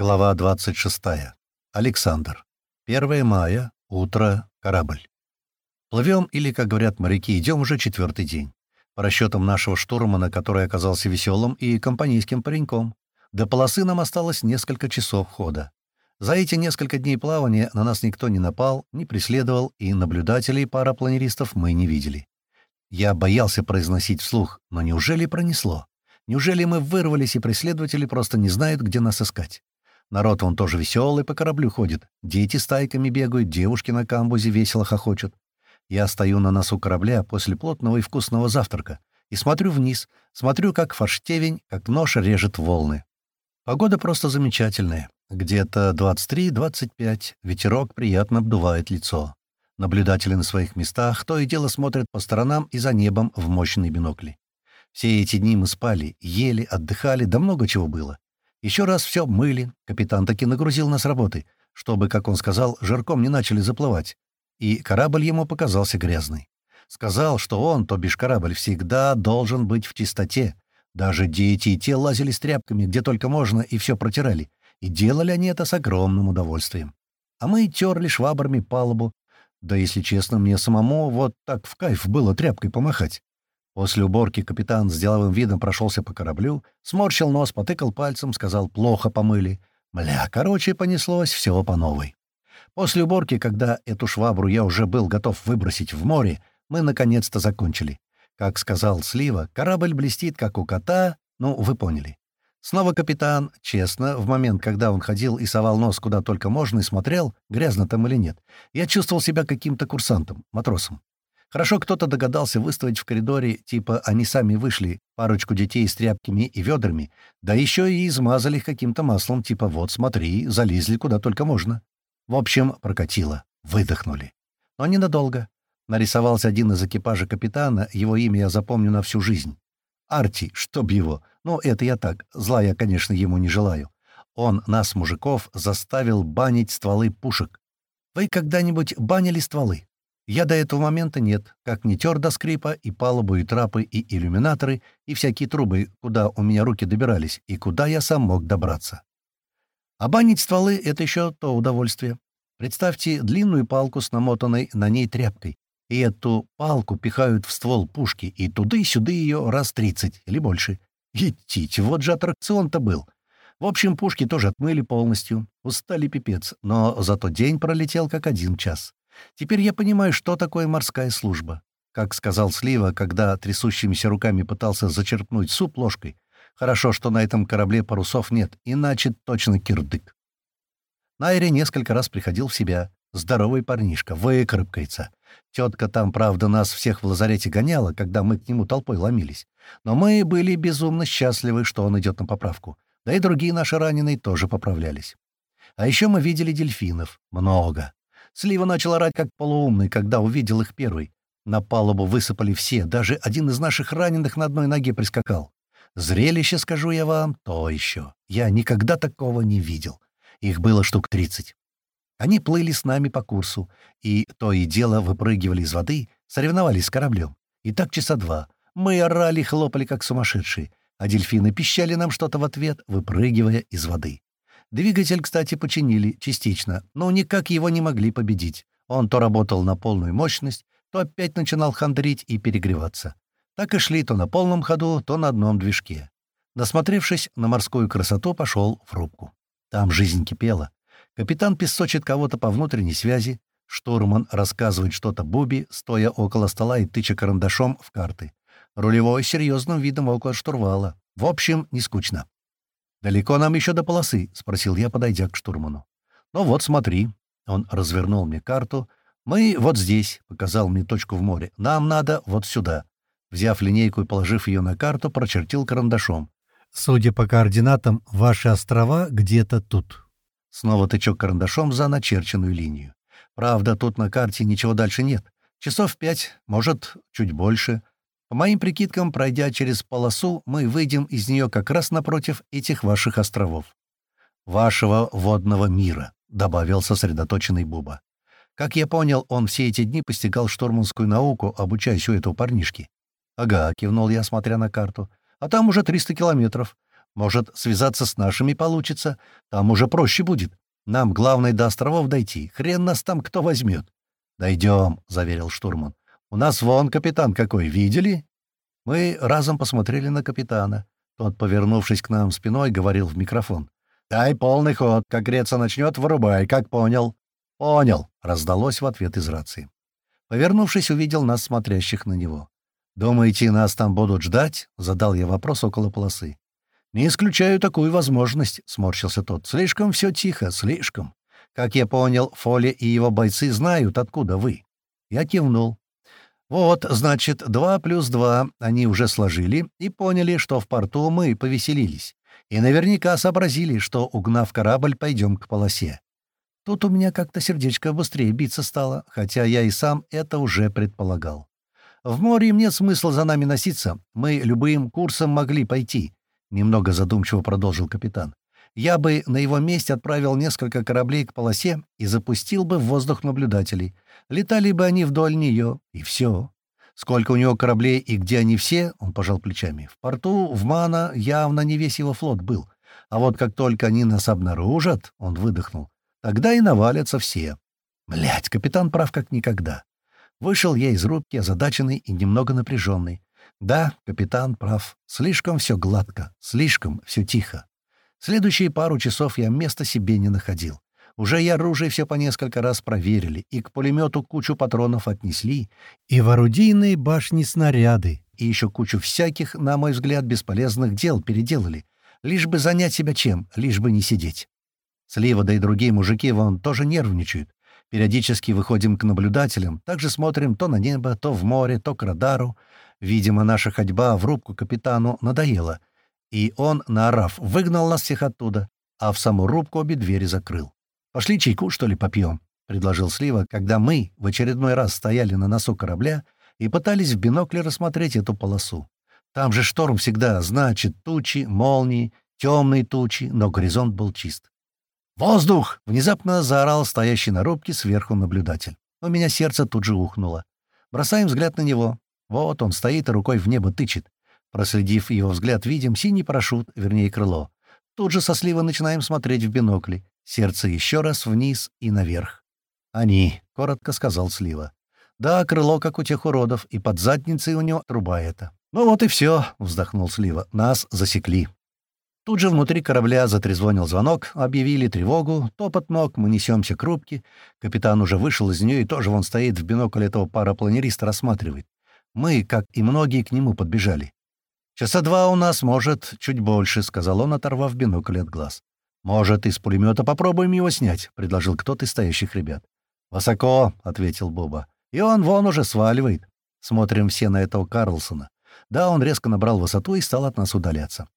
Глава 26. Александр. 1 мая. Утро. Корабль. Плывем, или, как говорят моряки, идем уже четвертый день. По расчетам нашего штурмана, который оказался веселым и компанейским пареньком, до полосы нам осталось несколько часов хода. За эти несколько дней плавания на нас никто не напал, не преследовал, и наблюдателей парапланеристов мы не видели. Я боялся произносить вслух, но неужели пронесло? Неужели мы вырвались, и преследователи просто не знают, где нас искать? Народ он тоже веселый по кораблю ходит. Дети стайками бегают, девушки на камбузе весело хохочут. Я стою на носу корабля после плотного и вкусного завтрака и смотрю вниз, смотрю, как форштевень, как нож режет волны. Погода просто замечательная. Где-то 23-25, ветерок приятно обдувает лицо. Наблюдатели на своих местах то и дело смотрят по сторонам и за небом в мощные бинокли. Все эти дни мы спали, ели, отдыхали, да много чего было. Еще раз все мыли, капитан таки нагрузил нас работы, чтобы, как он сказал, жирком не начали заплывать. И корабль ему показался грязный. Сказал, что он, то бишь корабль, всегда должен быть в чистоте, даже дети и те лазили с тряпками, где только можно, и все протирали. И делали они это с огромным удовольствием. А мы терли швабрами палубу. Да, если честно, мне самому вот так в кайф было тряпкой помахать. После уборки капитан с деловым видом прошелся по кораблю, сморщил нос, потыкал пальцем, сказал «плохо помыли». Мля, короче, понеслось все по новой. После уборки, когда эту швабру я уже был готов выбросить в море, мы наконец-то закончили. Как сказал Слива, корабль блестит, как у кота, ну, вы поняли. Снова капитан, честно, в момент, когда он ходил и совал нос куда только можно и смотрел, грязно там или нет, я чувствовал себя каким-то курсантом, матросом. Хорошо кто-то догадался выставить в коридоре, типа они сами вышли, парочку детей с тряпками и ведрами, да еще и измазали их каким-то маслом, типа вот, смотри, залезли куда только можно. В общем, прокатило, выдохнули. Но ненадолго. Нарисовался один из экипажа капитана, его имя я запомню на всю жизнь. Арти, чтоб его. Ну, это я так, зла я, конечно, ему не желаю. Он нас, мужиков, заставил банить стволы пушек. Вы когда-нибудь банили стволы? Я до этого момента нет, как не тер до скрипа и палубу, и трапы, и иллюминаторы, и всякие трубы, куда у меня руки добирались, и куда я сам мог добраться. А банить стволы — это еще то удовольствие. Представьте длинную палку с намотанной на ней тряпкой, и эту палку пихают в ствол пушки, и сюда ее раз тридцать или больше. Идите, вот же аттракцион-то был. В общем, пушки тоже отмыли полностью. Устали пипец, но зато день пролетел как один час. Теперь я понимаю, что такое морская служба. Как сказал Слива, когда трясущимися руками пытался зачерпнуть суп ложкой, хорошо, что на этом корабле парусов нет, иначе точно кирдык. Найри несколько раз приходил в себя. Здоровый парнишка, выкарабкается. Тетка там, правда, нас всех в лазарете гоняла, когда мы к нему толпой ломились. Но мы были безумно счастливы, что он идет на поправку. Да и другие наши раненые тоже поправлялись. А еще мы видели дельфинов. Много. Слива начал орать как полуумный, когда увидел их первый. На палубу высыпали все, даже один из наших раненых на одной ноге прискакал. Зрелище, скажу я вам, то еще. Я никогда такого не видел. Их было штук тридцать. Они плыли с нами по курсу, и то и дело выпрыгивали из воды, соревновались с кораблем. И так часа два. Мы орали, хлопали, как сумасшедшие, а дельфины пищали нам что-то в ответ, выпрыгивая из воды. Двигатель, кстати, починили частично, но никак его не могли победить. Он то работал на полную мощность, то опять начинал хандрить и перегреваться. Так и шли то на полном ходу, то на одном движке. Насмотревшись на морскую красоту, пошел в рубку. Там жизнь кипела. Капитан песочит кого-то по внутренней связи. Штурман рассказывает что-то Буби, стоя около стола и тыча карандашом в карты. Рулевой серьезным видом около штурвала. В общем, не скучно. «Далеко нам еще до полосы?» — спросил я, подойдя к штурману. «Ну вот, смотри». Он развернул мне карту. «Мы вот здесь», — показал мне точку в море. «Нам надо вот сюда». Взяв линейку и положив ее на карту, прочертил карандашом. «Судя по координатам, ваши острова где-то тут». Снова тычок карандашом за начерченную линию. Правда, тут на карте ничего дальше нет. Часов пять, может, чуть больше. По моим прикидкам, пройдя через полосу, мы выйдем из нее как раз напротив этих ваших островов. «Вашего водного мира», — добавил сосредоточенный Буба. Как я понял, он все эти дни постигал штурманскую науку, обучаясь у этого парнишки. «Ага», — кивнул я, смотря на карту. «А там уже 300 километров. Может, связаться с нашими получится. Там уже проще будет. Нам главное до островов дойти. Хрен нас там кто возьмет. «Дойдем», — заверил штурман. «У нас вон капитан какой, видели?» Мы разом посмотрели на капитана. Тот, повернувшись к нам спиной, говорил в микрофон. «Дай полный ход. Как греться начнет, вырубай. Как понял?» «Понял», — раздалось в ответ из рации. Повернувшись, увидел нас, смотрящих на него. «Думаете, нас там будут ждать?» — задал я вопрос около полосы. «Не исключаю такую возможность», — сморщился тот. «Слишком все тихо, слишком. Как я понял, Фоли и его бойцы знают, откуда вы». Я кивнул. Вот, значит, два плюс два они уже сложили и поняли, что в порту мы повеселились. И наверняка сообразили, что, угнав корабль, пойдем к полосе. Тут у меня как-то сердечко быстрее биться стало, хотя я и сам это уже предполагал. В море им нет смысла за нами носиться, мы любым курсом могли пойти, — немного задумчиво продолжил капитан. Я бы на его месте отправил несколько кораблей к полосе и запустил бы в воздух наблюдателей. Летали бы они вдоль нее, и все. Сколько у него кораблей и где они все, он пожал плечами. В порту, в Мана, явно не весь его флот был. А вот как только они нас обнаружат, он выдохнул, тогда и навалятся все. Блять, капитан прав как никогда. Вышел я из рубки, озадаченный и немного напряженный. Да, капитан прав. Слишком все гладко, слишком все тихо. Следующие пару часов я места себе не находил. Уже и оружие все по несколько раз проверили, и к пулемету кучу патронов отнесли, и в орудийные башни снаряды, и еще кучу всяких, на мой взгляд, бесполезных дел переделали, лишь бы занять себя чем, лишь бы не сидеть. Слива, да и другие мужики вон тоже нервничают. Периодически выходим к наблюдателям, также смотрим то на небо, то в море, то к радару. Видимо, наша ходьба в рубку капитану надоела, и он, наорав, выгнал нас всех оттуда, а в саму рубку обе двери закрыл. «Пошли чайку, что ли, попьем?» — предложил Слива, когда мы в очередной раз стояли на носу корабля и пытались в бинокле рассмотреть эту полосу. Там же шторм всегда, значит, тучи, молнии, темные тучи, но горизонт был чист. «Воздух!» — внезапно заорал стоящий на рубке сверху наблюдатель. У меня сердце тут же ухнуло. Бросаем взгляд на него. Вот он стоит и рукой в небо тычет. Проследив его взгляд, видим синий парашют, вернее, крыло. Тут же со слива начинаем смотреть в бинокли. Сердце еще раз вниз и наверх. «Они», — коротко сказал Слива. «Да, крыло, как у тех уродов, и под задницей у него труба эта». «Ну вот и все», — вздохнул Слива. «Нас засекли». Тут же внутри корабля затрезвонил звонок, объявили тревогу, топот ног, мы несемся к рубке. Капитан уже вышел из нее и тоже вон стоит в бинокль этого парапланериста рассматривает. Мы, как и многие, к нему подбежали. «Часа два у нас, может, чуть больше», — сказал он, оторвав бинокль от глаз. «Может, из пулемета попробуем его снять», — предложил кто-то из стоящих ребят. «Высоко», — ответил Боба. «И он вон уже сваливает». Смотрим все на этого Карлсона. Да, он резко набрал высоту и стал от нас удаляться.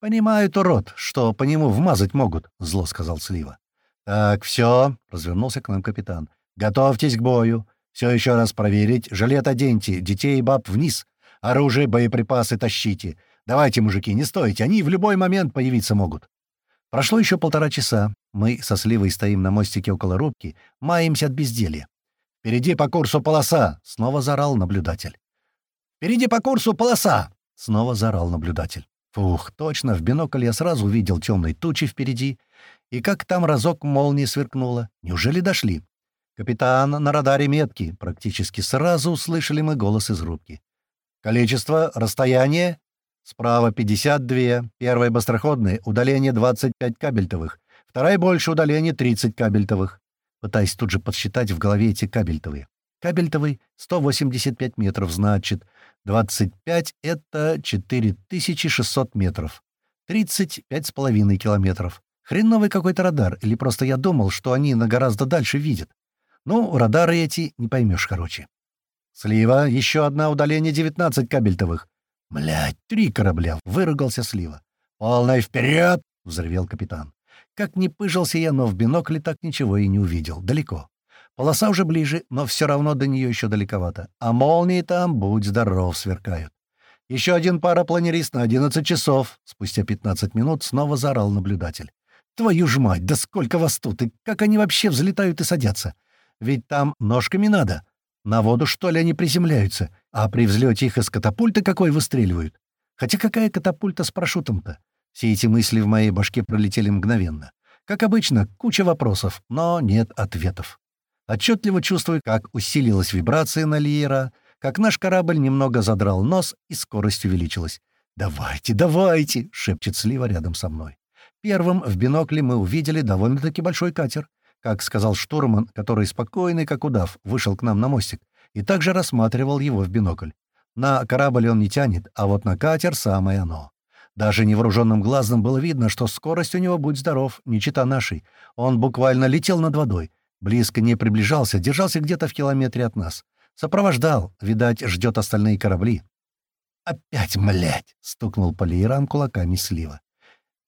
«Понимают, урод, что по нему вмазать могут», — зло сказал Слива. «Так, все», — развернулся к нам капитан. «Готовьтесь к бою. Все еще раз проверить. Жилет оденьте, детей и баб вниз. Оружие, боеприпасы тащите. Давайте, мужики, не стойте, они в любой момент появиться могут. Прошло еще полтора часа. Мы со Сливой стоим на мостике около рубки, маемся от безделья. «Впереди по курсу полоса!» — снова заорал наблюдатель. «Впереди по курсу полоса!» — снова заорал наблюдатель. Фух, точно, в бинокль я сразу увидел темные тучи впереди, и как там разок молнии сверкнула. Неужели дошли? «Капитан, на радаре метки!» Практически сразу услышали мы голос из рубки. Количество, расстояние. Справа 52, первая быстроходная, удаление 25 кабельтовых, вторая больше, удаление 30 кабельтовых. Пытаясь тут же подсчитать в голове эти кабельтовые. Кабельтовый 185 метров, значит, 25 — это 4600 метров. 35 с половиной километров. Хреновый какой-то радар, или просто я думал, что они на гораздо дальше видят. Ну, радары эти не поймешь, короче. «Слива, еще одна удаление 19 кабельтовых». «Блядь, три корабля!» — выругался Слива. «Полный вперед!» — взревел капитан. Как ни пыжился я, но в бинокле так ничего и не увидел. Далеко. Полоса уже ближе, но все равно до нее еще далековато. А молнии там, будь здоров, сверкают. Еще один парапланерист на 11 часов. Спустя 15 минут снова заорал наблюдатель. «Твою ж мать, да сколько вас тут! И как они вообще взлетают и садятся? Ведь там ножками надо. На воду, что ли, они приземляются, а при взлете их из катапульты какой выстреливают? Хотя какая катапульта с парашютом-то? Все эти мысли в моей башке пролетели мгновенно. Как обычно, куча вопросов, но нет ответов. Отчетливо чувствую, как усилилась вибрация на Лиера, как наш корабль немного задрал нос и скорость увеличилась. «Давайте, давайте!» — шепчет Слива рядом со мной. Первым в бинокле мы увидели довольно-таки большой катер, как сказал штурман, который спокойный, как удав, вышел к нам на мостик и также рассматривал его в бинокль. На корабль он не тянет, а вот на катер самое оно. Даже невооруженным глазом было видно, что скорость у него, будь здоров, не чита нашей. Он буквально летел над водой. Близко не приближался, держался где-то в километре от нас. Сопровождал, видать, ждет остальные корабли. «Опять, млять!» — стукнул Полиеран кулаками слива.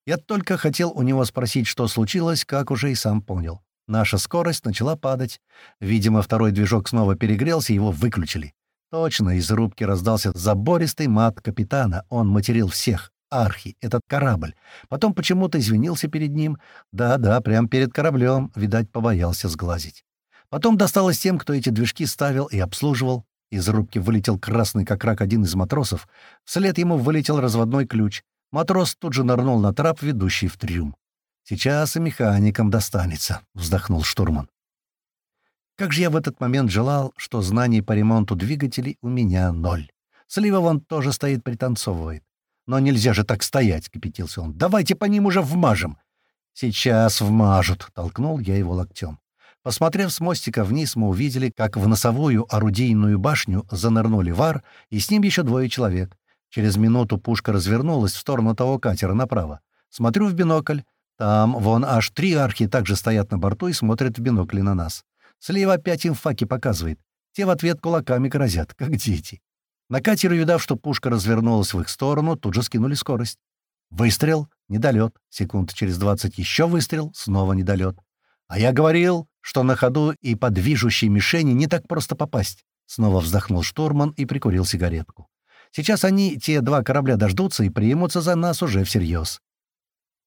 Я только хотел у него спросить, что случилось, как уже и сам понял. Наша скорость начала падать. Видимо, второй движок снова перегрелся, его выключили. Точно, из рубки раздался забористый мат капитана. Он материл всех. Архи, этот корабль. Потом почему-то извинился перед ним. Да-да, прямо перед кораблем, видать, побоялся сглазить. Потом досталось тем, кто эти движки ставил и обслуживал. Из рубки вылетел красный как рак один из матросов. Вслед ему вылетел разводной ключ. Матрос тут же нырнул на трап, ведущий в трюм. «Сейчас и механикам достанется», — вздохнул штурман. Как же я в этот момент желал, что знаний по ремонту двигателей у меня ноль. Слива вон тоже стоит, пританцовывает. «Но нельзя же так стоять», — кипятился он. «Давайте по ним уже вмажем». «Сейчас вмажут», — толкнул я его локтем. Посмотрев с мостика вниз, мы увидели, как в носовую орудийную башню занырнули вар, и с ним еще двое человек. Через минуту пушка развернулась в сторону того катера направо. Смотрю в бинокль. Там вон аж три архи также стоят на борту и смотрят в бинокли на нас. Слева опять им факи показывает. Те в ответ кулаками грозят, как дети. На катере, увидав, что пушка развернулась в их сторону, тут же скинули скорость. Выстрел, недолет. Секунд через двадцать еще выстрел, снова недолет. А я говорил, что на ходу и по движущей мишени не так просто попасть. Снова вздохнул штурман и прикурил сигаретку. Сейчас они, те два корабля, дождутся и примутся за нас уже всерьез.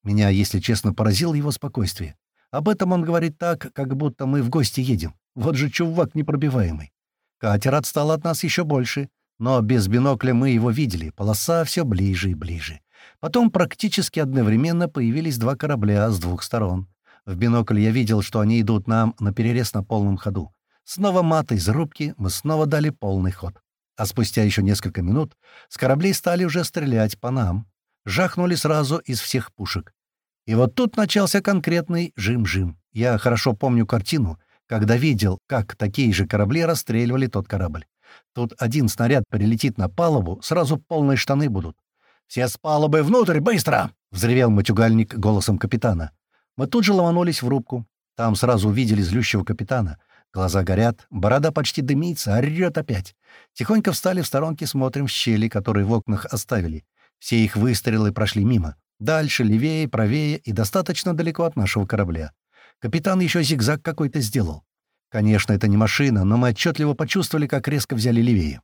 Меня, если честно, поразило его спокойствие. Об этом он говорит так, как будто мы в гости едем. Вот же чувак непробиваемый. Катер отстал от нас еще больше, но без бинокля мы его видели, полоса все ближе и ближе. Потом практически одновременно появились два корабля с двух сторон. В бинокль я видел, что они идут нам на перерез на полном ходу. Снова мат из рубки, мы снова дали полный ход. А спустя еще несколько минут с кораблей стали уже стрелять по нам жахнули сразу из всех пушек. И вот тут начался конкретный жим-жим. Я хорошо помню картину, когда видел, как такие же корабли расстреливали тот корабль. Тут один снаряд прилетит на палубу, сразу полные штаны будут. «Все с палубы внутрь, быстро!» — взревел матюгальник голосом капитана. Мы тут же ломанулись в рубку. Там сразу увидели злющего капитана. Глаза горят, борода почти дымится, орёт опять. Тихонько встали в сторонке, смотрим в щели, которые в окнах оставили. Все их выстрелы прошли мимо. Дальше, левее, правее и достаточно далеко от нашего корабля. Капитан еще зигзаг какой-то сделал. Конечно, это не машина, но мы отчетливо почувствовали, как резко взяли левее.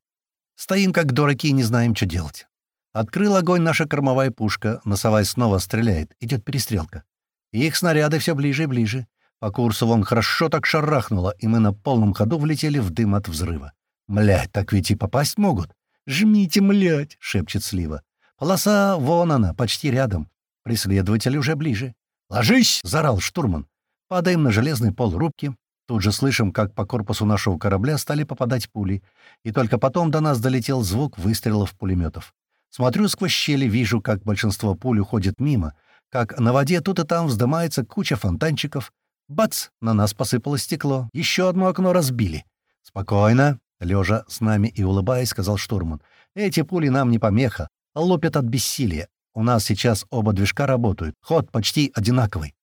Стоим как дураки и не знаем, что делать. Открыл огонь наша кормовая пушка, носовая снова стреляет, идет перестрелка. их снаряды все ближе и ближе. По курсу вон хорошо так шарахнуло, и мы на полном ходу влетели в дым от взрыва. «Млядь, так ведь и попасть могут!» «Жмите, млядь!» — шепчет Слива. Полоса вон она, почти рядом. Преследователь уже ближе. «Ложись!» — заорал штурман. Падаем на железный пол рубки. Тут же слышим, как по корпусу нашего корабля стали попадать пули. И только потом до нас долетел звук выстрелов пулеметов. Смотрю сквозь щели, вижу, как большинство пуль уходит мимо, как на воде тут и там вздымается куча фонтанчиков. Бац! На нас посыпалось стекло. Еще одно окно разбили. «Спокойно!» — лежа с нами и улыбаясь, сказал штурман. «Эти пули нам не помеха лопят от бессилия. У нас сейчас оба движка работают. Ход почти одинаковый.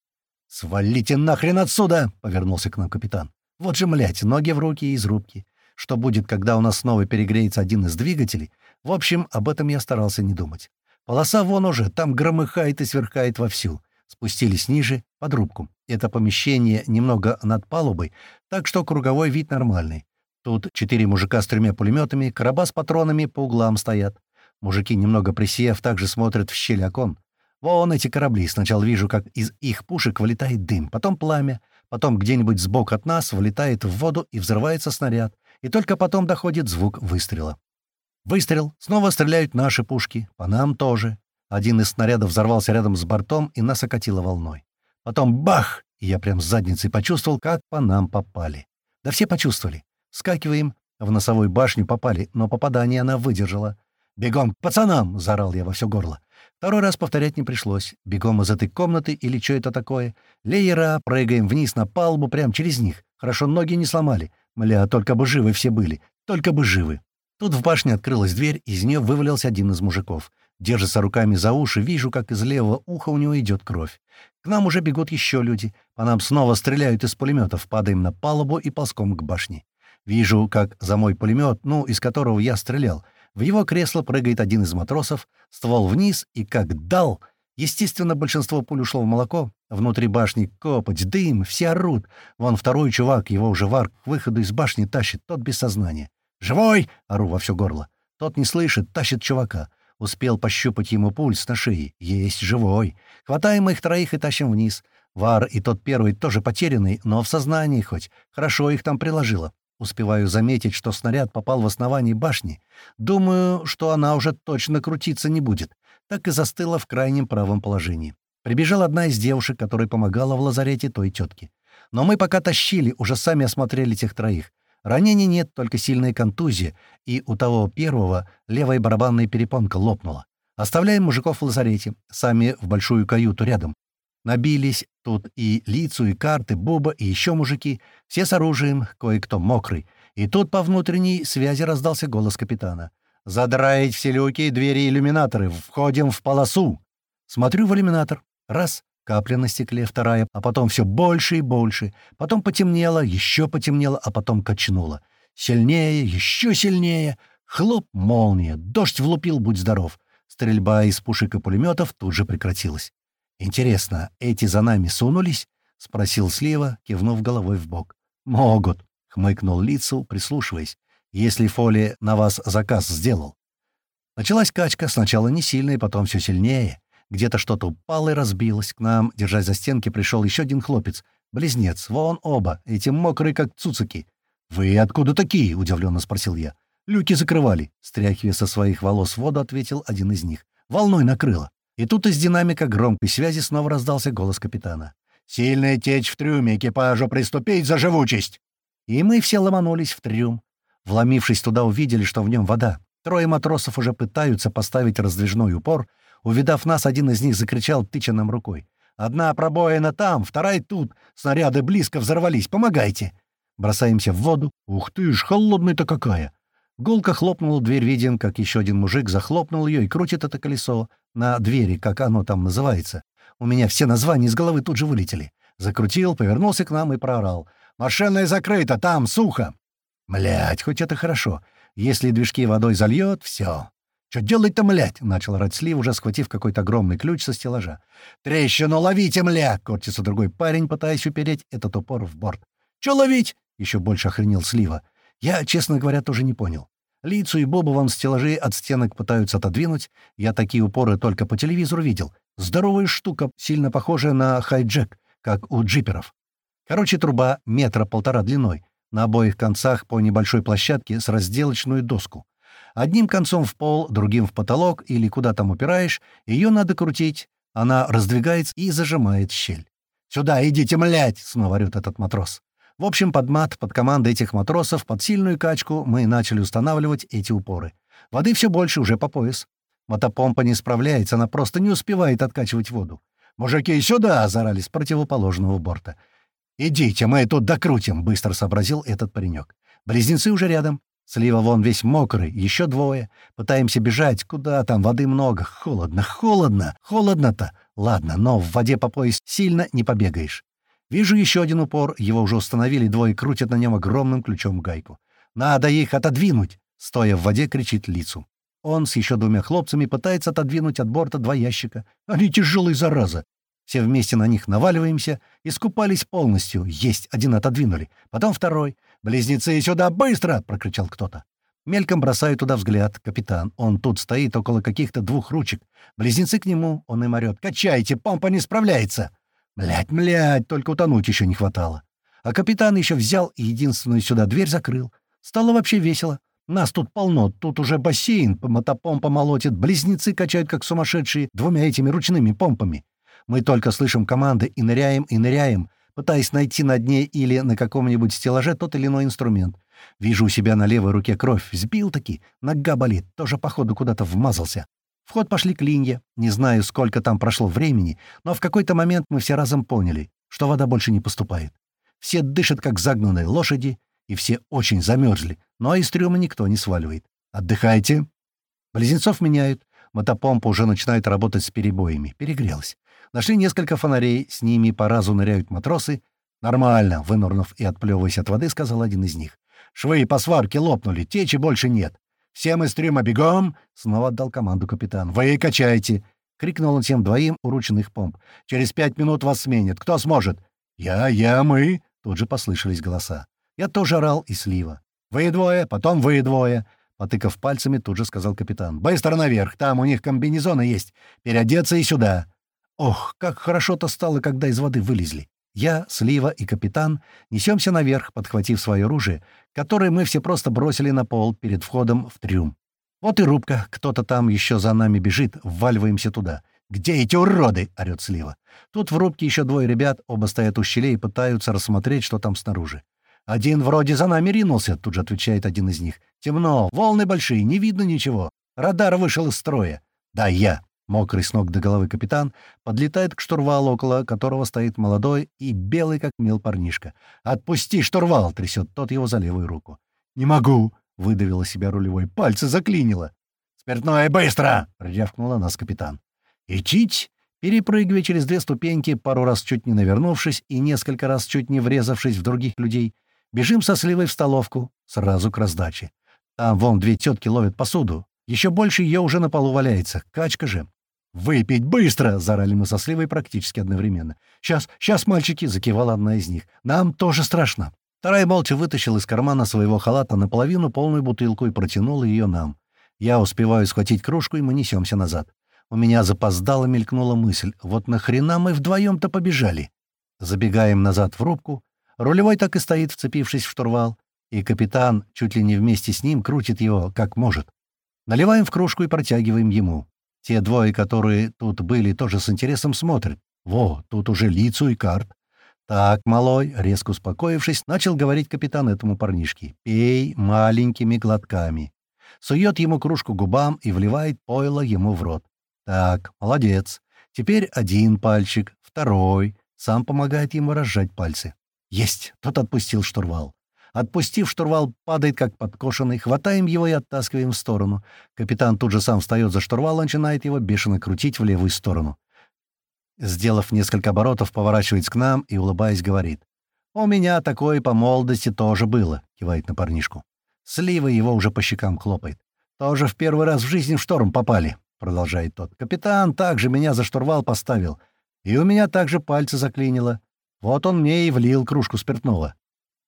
«Свалите нахрен отсюда!» — повернулся к нам капитан. «Вот же, млять, ноги в руки из рубки. Что будет, когда у нас снова перегреется один из двигателей? В общем, об этом я старался не думать. Полоса вон уже, там громыхает и сверкает вовсю. Спустились ниже, под рубку. Это помещение немного над палубой, так что круговой вид нормальный. Тут четыре мужика с тремя пулеметами, короба с патронами по углам стоят. Мужики, немного присев, также смотрят в щель окон. Вон эти корабли. Сначала вижу, как из их пушек вылетает дым, потом пламя, потом где-нибудь сбоку от нас вылетает в воду и взрывается снаряд, и только потом доходит звук выстрела. Выстрел. Снова стреляют наши пушки. По нам тоже. Один из снарядов взорвался рядом с бортом и нас окатило волной. Потом бах! И я прям с задницей почувствовал, как по нам попали. Да все почувствовали. Скакиваем, в носовую башню попали, но попадание она выдержала. «Бегом к пацанам!» — заорал я во все горло. Второй раз повторять не пришлось. Бегом из этой комнаты или что это такое? Леера, прыгаем вниз на палубу прямо через них. Хорошо ноги не сломали. Мля, только бы живы все были. Только бы живы. Тут в башне открылась дверь, из нее вывалился один из мужиков. Держится руками за уши, вижу, как из левого уха у него идет кровь. К нам уже бегут еще люди. По нам снова стреляют из пулеметов. Падаем на палубу и ползком к башне. Вижу, как за мой пулемет, ну, из которого я стрелял, в его кресло прыгает один из матросов, ствол вниз, и как дал... Естественно, большинство пуль ушло в молоко. Внутри башни копоть, дым, все орут. Вон второй чувак, его уже вар к выходу из башни тащит, тот без сознания. «Живой!» — ору во все горло. Тот не слышит, тащит чувака. Успел пощупать ему пульс на шее. Есть живой. Хватаем их троих и тащим вниз. Вар и тот первый тоже потерянный, но в сознании хоть. Хорошо их там приложило. Успеваю заметить, что снаряд попал в основание башни. Думаю, что она уже точно крутиться не будет. Так и застыла в крайнем правом положении. Прибежала одна из девушек, которая помогала в лазарете той тетке. Но мы пока тащили, уже сами осмотрели тех троих. Ранений нет, только сильная контузия, и у того первого левая барабанная перепонка лопнула. Оставляем мужиков в лазарете, сами в большую каюту рядом. Набились тут и Лицу, и карты, Боба, и еще мужики, все с оружием, кое-кто мокрый. И тут по внутренней связи раздался голос капитана. «Задраить все люки и двери иллюминаторы! Входим в полосу!» Смотрю в иллюминатор. Раз — капля на стекле, вторая, а потом все больше и больше. Потом потемнело, еще потемнело, а потом качнуло. Сильнее, еще сильнее. Хлоп, молния, дождь влупил, будь здоров. Стрельба из пушек и пулеметов тут же прекратилась. «Интересно, эти за нами сунулись?» — спросил слева, кивнув головой в бок. «Могут», — хмыкнул Лицу, прислушиваясь, «если Фоли на вас заказ сделал». Началась качка, сначала не сильная, потом все сильнее. Где-то что-то упало и разбилось. К нам, держась за стенки, пришел еще один хлопец. Близнец, вон оба, эти мокрые, как цуцики. «Вы откуда такие?» — удивленно спросил я. «Люки закрывали», — стряхивая со своих волос воду, ответил один из них. «Волной накрыло». И тут из динамика громкой связи снова раздался голос капитана. «Сильная течь в трюме, экипажу приступить за живучесть!» И мы все ломанулись в трюм. Вломившись туда, увидели, что в нем вода. Трое матросов уже пытаются поставить раздвижной упор. Увидав нас, один из них закричал, тыча рукой. «Одна пробоина там, вторая тут. Снаряды близко взорвались. Помогайте!» Бросаемся в воду. «Ух ты ж, холодная-то какая!» Гулко хлопнула дверь, виден, как еще один мужик захлопнул ее и крутит это колесо на двери, как оно там называется. У меня все названия из головы тут же вылетели. Закрутил, повернулся к нам и проорал. «Машинная закрыта, там сухо!» Млять, хоть это хорошо. Если движки водой зальет, все. «Что делать-то, млять?» — начал орать слив, уже схватив какой-то огромный ключ со стеллажа. «Трещину ловите, мля!» — корчится другой парень, пытаясь упереть этот упор в борт. «Чё ловить?» — еще больше охренел слива. Я, честно говоря, тоже не понял. Лицу и Бобу вон стеллажи от стенок пытаются отодвинуть. Я такие упоры только по телевизору видел. Здоровая штука, сильно похожая на хайджек, как у джиперов. Короче, труба метра полтора длиной. На обоих концах по небольшой площадке с разделочную доску. Одним концом в пол, другим в потолок или куда там упираешь, ее надо крутить. Она раздвигается и зажимает щель. «Сюда идите, млять!» — снова орёт этот матрос. В общем, под мат, под командой этих матросов, под сильную качку мы начали устанавливать эти упоры. Воды все больше, уже по пояс. Мотопомпа не справляется, она просто не успевает откачивать воду. «Мужики, сюда!» — заорали с противоположного борта. «Идите, мы тут докрутим!» — быстро сообразил этот паренек. Близнецы уже рядом. Слива вон весь мокрый, еще двое. Пытаемся бежать. Куда там? Воды много. Холодно, холодно. Холодно-то. Ладно, но в воде по пояс сильно не побегаешь. Вижу еще один упор, его уже установили, двое крутят на нем огромным ключом гайку. «Надо их отодвинуть!» — стоя в воде, кричит Лицу. Он с еще двумя хлопцами пытается отодвинуть от борта два ящика. Они тяжелые, зараза. Все вместе на них наваливаемся, искупались полностью. Есть, один отодвинули. Потом второй. «Близнецы, сюда, быстро!» — прокричал кто-то. Мельком бросаю туда взгляд. Капитан. Он тут стоит около каких-то двух ручек. Близнецы к нему. Он им орёт. «Качайте, помпа не справляется!» Млять, млять, только утонуть еще не хватало. А капитан еще взял и единственную сюда дверь закрыл. Стало вообще весело. Нас тут полно, тут уже бассейн, мотопомпа молотит, близнецы качают как сумасшедшие двумя этими ручными помпами. Мы только слышим команды и ныряем, и ныряем, пытаясь найти на дне или на каком-нибудь стеллаже тот или иной инструмент. Вижу у себя на левой руке кровь, сбил таки, нога болит, тоже, походу, куда-то вмазался. В ход пошли клинья, не знаю, сколько там прошло времени, но в какой-то момент мы все разом поняли, что вода больше не поступает. Все дышат, как загнанные лошади, и все очень замерзли, но из трюма никто не сваливает. Отдыхайте. Близнецов меняют, мотопомпа уже начинает работать с перебоями, перегрелась. Нашли несколько фонарей, с ними по разу ныряют матросы. «Нормально», — вынурнув и отплевываясь от воды, сказал один из них. «Швы по сварке лопнули, течи больше нет. Всем из трюма бегом!» — снова отдал команду капитан. «Вы качайте!» — крикнул он тем двоим у ручных помп. «Через пять минут вас сменят. Кто сможет?» «Я, я, мы!» — тут же послышались голоса. Я тоже орал и слива. «Вы двое, потом вы двое!» Потыкав пальцами, тут же сказал капитан. «Быстро наверх, там у них комбинезоны есть. Переодеться и сюда!» Ох, как хорошо-то стало, когда из воды вылезли. Я, Слива и капитан несемся наверх, подхватив свое оружие, которое мы все просто бросили на пол перед входом в трюм. Вот и рубка, кто-то там еще за нами бежит, вваливаемся туда. «Где эти уроды?» — орёт Слива. Тут в рубке еще двое ребят, оба стоят у щелей и пытаются рассмотреть, что там снаружи. «Один вроде за нами ринулся», — тут же отвечает один из них. «Темно, волны большие, не видно ничего. Радар вышел из строя». «Да, я», Мокрый с ног до головы капитан подлетает к штурвалу, около которого стоит молодой и белый как мел парнишка. «Отпусти штурвал!» — трясет тот его за левую руку. «Не могу!» — выдавила себя рулевой. «Пальцы заклинило!» «Спиртное быстро!» — рявкнула нас капитан. И чить, перепрыгивая через две ступеньки, пару раз чуть не навернувшись и несколько раз чуть не врезавшись в других людей, бежим со сливой в столовку, сразу к раздаче. Там вон две тетки ловят посуду. Еще больше ее уже на полу валяется. Качка же. «Выпить быстро!» — заорали мы со Сливой практически одновременно. «Сейчас, сейчас, мальчики!» — закивала одна из них. «Нам тоже страшно!» Вторая молча вытащил из кармана своего халата наполовину полную бутылку и протянул ее нам. Я успеваю схватить кружку, и мы несемся назад. У меня запоздало мелькнула мысль. Вот нахрена мы вдвоем-то побежали? Забегаем назад в рубку. Рулевой так и стоит, вцепившись в штурвал. И капитан чуть ли не вместе с ним крутит его, как может. Наливаем в кружку и протягиваем ему. Те двое, которые тут были, тоже с интересом смотрят. Во, тут уже лицу и карт. «Так, малой», — резко успокоившись, начал говорить капитан этому парнишке. «Пей маленькими глотками». Сует ему кружку губам и вливает пойло ему в рот. «Так, молодец. Теперь один пальчик, второй». Сам помогает ему разжать пальцы. «Есть!» — тот отпустил штурвал. Отпустив штурвал, падает как подкошенный, хватаем его и оттаскиваем в сторону. Капитан тут же сам встает за штурвал и начинает его бешено крутить в левую сторону. Сделав несколько оборотов, поворачивается к нам и, улыбаясь, говорит. «У меня такое по молодости тоже было», — кивает на парнишку. Слива его уже по щекам хлопает. «Тоже в первый раз в жизни в шторм попали», — продолжает тот. «Капитан также меня за штурвал поставил, и у меня также пальцы заклинило. Вот он мне и влил кружку спиртного.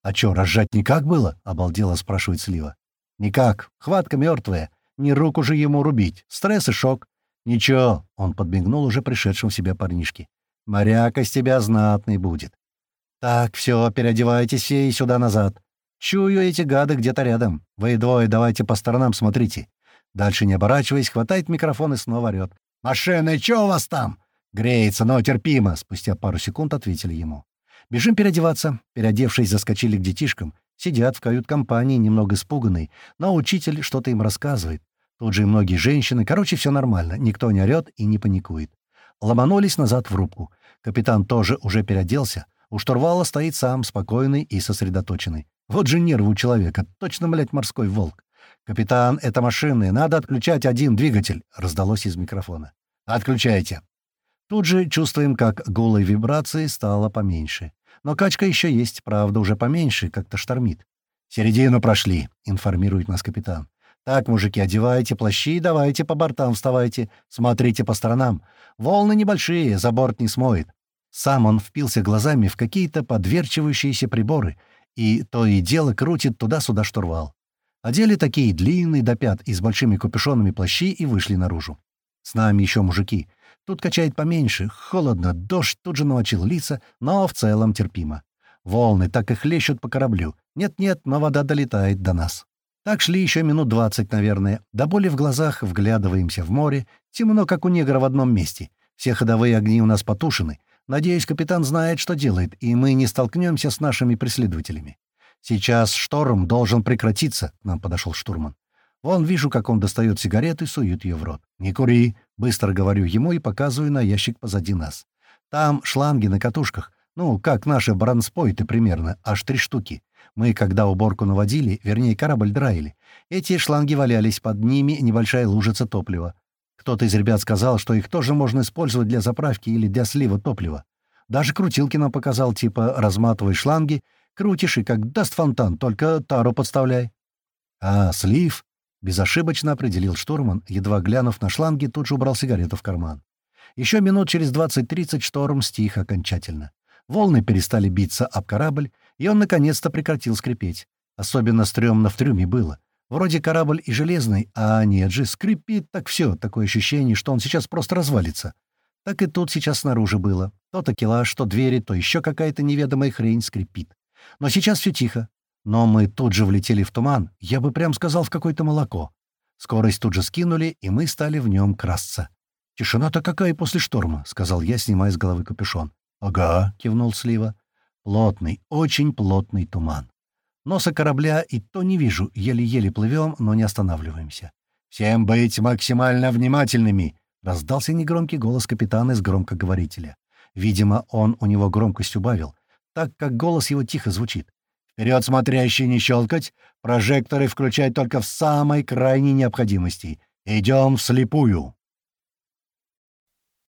«А чё, разжать никак было?» — обалдело спрашивает Слива. «Никак. Хватка мертвая. Не руку же ему рубить. Стресс и шок. Ничего», — он подмигнул уже пришедшим в себя парнишке. «Моряк из тебя знатный будет». «Так, все, переодевайтесь все и сюда назад. Чую эти гады где-то рядом. Вы двое давайте по сторонам смотрите». Дальше не оборачиваясь, хватает микрофон и снова орёт. «Машины, чё у вас там?» «Греется, но терпимо», — спустя пару секунд ответили ему. Бежим переодеваться. Переодевшись, заскочили к детишкам. Сидят в кают-компании, немного испуганные, но учитель что-то им рассказывает. Тут же и многие женщины. Короче, все нормально. Никто не орёт и не паникует. Ломанулись назад в рубку. Капитан тоже уже переоделся. У штурвала стоит сам, спокойный и сосредоточенный. Вот же нервы у человека. Точно, блядь, морской волк. «Капитан, это машины. Надо отключать один двигатель», — раздалось из микрофона. «Отключайте». Тут же чувствуем, как голой вибрации стало поменьше. Но качка еще есть, правда, уже поменьше, как-то штормит. «Середину прошли», — информирует нас капитан. «Так, мужики, одевайте плащи и давайте по бортам вставайте. Смотрите по сторонам. Волны небольшие, за борт не смоет». Сам он впился глазами в какие-то подверчивающиеся приборы и то и дело крутит туда-сюда штурвал. Одели такие длинные до пят и с большими капюшонами плащи и вышли наружу. С нами еще мужики. Тут качает поменьше, холодно, дождь тут же намочил лица, но в целом терпимо. Волны так и хлещут по кораблю. Нет-нет, но вода долетает до нас. Так шли еще минут двадцать, наверное. До боли в глазах вглядываемся в море. Темно, как у негра в одном месте. Все ходовые огни у нас потушены. Надеюсь, капитан знает, что делает, и мы не столкнемся с нашими преследователями. Сейчас шторм должен прекратиться, — к нам подошел штурман. Вон вижу, как он достает сигарету и сует ее в рот. «Не кури!» — быстро говорю ему и показываю на ящик позади нас. Там шланги на катушках. Ну, как наши бронспойты примерно, аж три штуки. Мы, когда уборку наводили, вернее, корабль драили, эти шланги валялись, под ними небольшая лужица топлива. Кто-то из ребят сказал, что их тоже можно использовать для заправки или для слива топлива. Даже крутилки нам показал, типа разматывай шланги, крутишь и как даст фонтан, только тару подставляй. А, слив? Безошибочно определил штурман, едва глянув на шланги, тут же убрал сигарету в карман. Еще минут через 20-30 шторм стих окончательно. Волны перестали биться об корабль, и он наконец-то прекратил скрипеть. Особенно стрёмно в трюме было. Вроде корабль и железный, а нет же, скрипит так все, такое ощущение, что он сейчас просто развалится. Так и тут сейчас снаружи было. То такелаж, то двери, то еще какая-то неведомая хрень скрипит. Но сейчас все тихо. Но мы тут же влетели в туман, я бы прям сказал, в какое-то молоко. Скорость тут же скинули, и мы стали в нем красться. «Тишина-то какая после шторма», — сказал я, снимая с головы капюшон. «Ага», — кивнул Слива. «Плотный, очень плотный туман. Носа корабля и то не вижу, еле-еле плывем, но не останавливаемся. «Всем быть максимально внимательными!» — раздался негромкий голос капитана из громкоговорителя. Видимо, он у него громкость убавил, так как голос его тихо звучит. «Вперед смотрящий не щелкать, прожекторы включать только в самой крайней необходимости. Идем вслепую!»